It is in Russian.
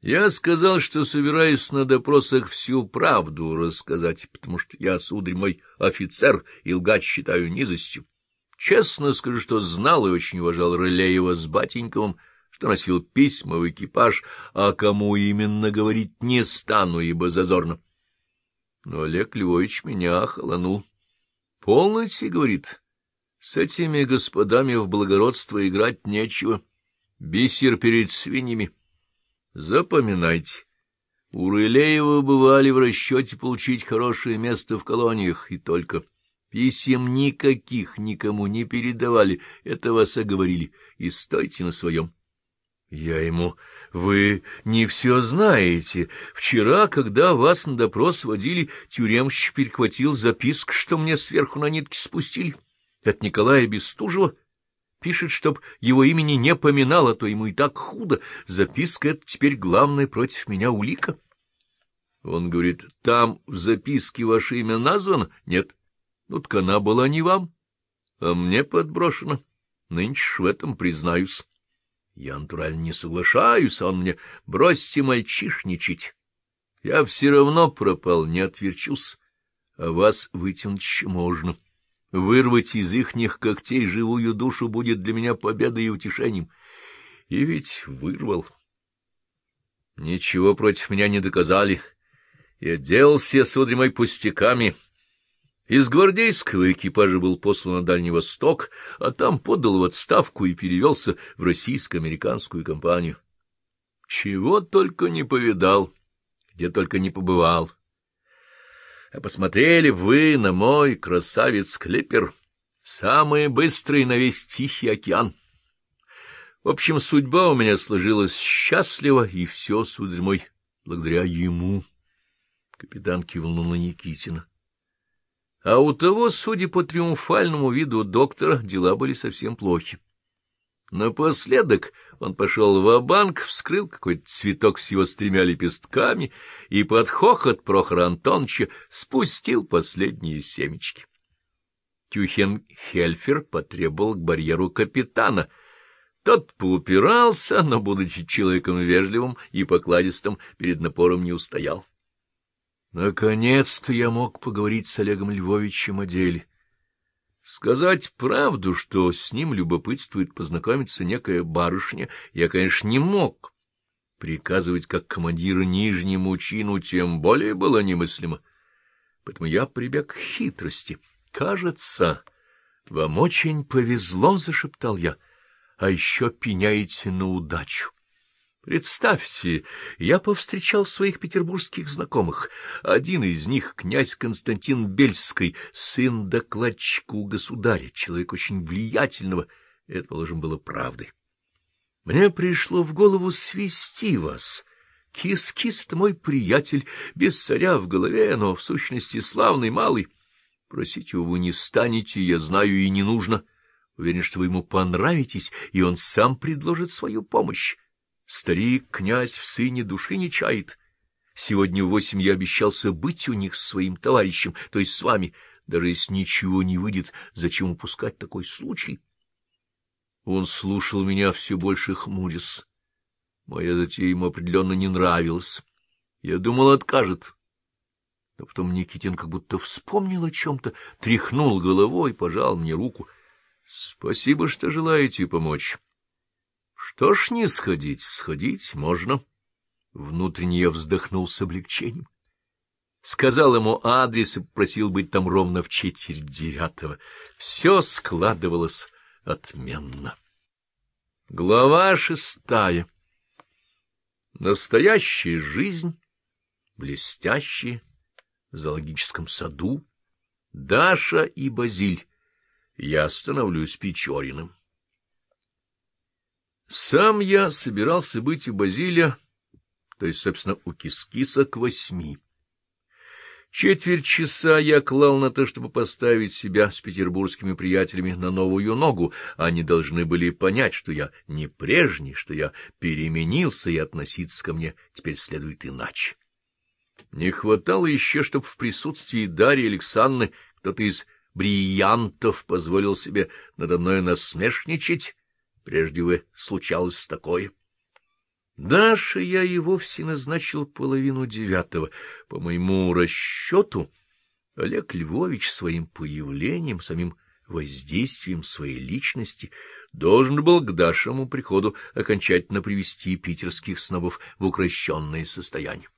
Я сказал, что собираюсь на допросах всю правду рассказать, потому что я, сударь мой, офицер, и лгать считаю низостью. Честно скажу, что знал и очень уважал Рылеева с Батеньковым, что носил письма в экипаж, а кому именно говорить не стану, ибо зазорно. Но Олег Львович меня охолонул. — Полноте, — говорит, — с этими господами в благородство играть нечего. Бисер перед свиньями. Запоминайте. У Рылеева бывали в расчете получить хорошее место в колониях, и только писем никаких никому не передавали, это вас оговорили, и стойте на своем. Я ему, вы не все знаете. Вчера, когда вас на допрос водили, тюремщик перехватил записку, что мне сверху на нитки спустили. От Николая Бестужева. Пишет, чтоб его имени не поминало, то ему и так худо. Записка — это теперь главная против меня улика. Он говорит, там в записке ваше имя названо? Нет. Ну, так она была не вам, а мне подброшена. Нынче в этом признаюсь. Я натурально не соглашаюсь, а он мне «бросьте мальчишничать». Я все равно пропал, не отверчусь, а вас вытянуть можно. Вырвать из ихних когтей живую душу будет для меня победой и утешением. И ведь вырвал. Ничего против меня не доказали. Я делался, сударь мой, пустяками». Из гвардейского экипажа был послан на Дальний Восток, а там подал в отставку и перевелся в российско-американскую компанию. Чего только не повидал, где только не побывал. А посмотрели вы на мой красавец-клипер, самый быстрый на весь Тихий океан. В общем, судьба у меня сложилась счастливо, и все, сударь мой, благодаря ему. Капитан кивнул на Никитина. А у того, судя по триумфальному виду доктора, дела были совсем плохи. Напоследок он пошел в банк вскрыл какой-то цветок всего с тремя лепестками и под хохот Прохора Антоновича спустил последние семечки. Тюхен-Хельфер потребовал к барьеру капитана. Тот поупирался, но, будучи человеком вежливым и покладистым, перед напором не устоял. Наконец-то я мог поговорить с Олегом Львовичем о деле. Сказать правду, что с ним любопытствует познакомиться некая барышня, я, конечно, не мог. Приказывать как командира нижнему чину тем более было немыслимо. Поэтому я прибег к хитрости. «Кажется, вам очень повезло», — зашептал я, — «а еще пеняете на удачу». Представьте, я повстречал своих петербургских знакомых. Один из них — князь Константин Бельский, сын докладчика у государя, человек очень влиятельного. Это, положим, было правдой. Мне пришло в голову свести вас. Кис-кис — это мой приятель, без царя в голове, но в сущности славный малый. Просить его вы не станете, я знаю, и не нужно. Уверен, что вы ему понравитесь, и он сам предложит свою помощь. Старик, князь, в сыне души не чает. Сегодня в восемь я обещался быть у них с своим товарищем, то есть с вами. Даже если ничего не выйдет, зачем упускать такой случай? Он слушал меня все больше хмурясь. Моя затея ему определенно не нравилась. Я думал, откажет. Но потом Никитин как будто вспомнил о чем-то, тряхнул головой, пожал мне руку. — Спасибо, что желаете помочь. Что ж не сходить, сходить можно. Внутренне я вздохнул с облегчением. Сказал ему адрес и просил быть там ровно в четверть девятого. Все складывалось отменно. Глава шестая. Настоящая жизнь, блестящая, в зоологическом саду, Даша и Базиль. Я становлюсь Печориным. Сам я собирался быть у Базиля, то есть, собственно, у Кискиса к восьми. Четверть часа я клал на то, чтобы поставить себя с петербургскими приятелями на новую ногу. Они должны были понять, что я не прежний, что я переменился, и относиться ко мне теперь следует иначе. Не хватало еще, чтобы в присутствии Дарьи Александры кто-то из бриллиантов позволил себе надо мной насмешничать Прежде вы случалось такое. Даше я и вовсе назначил половину девятого. По моему расчету, Олег Львович своим появлением, самим воздействием своей личности должен был к Дашему приходу окончательно привести питерских снобов в укращенное состояние.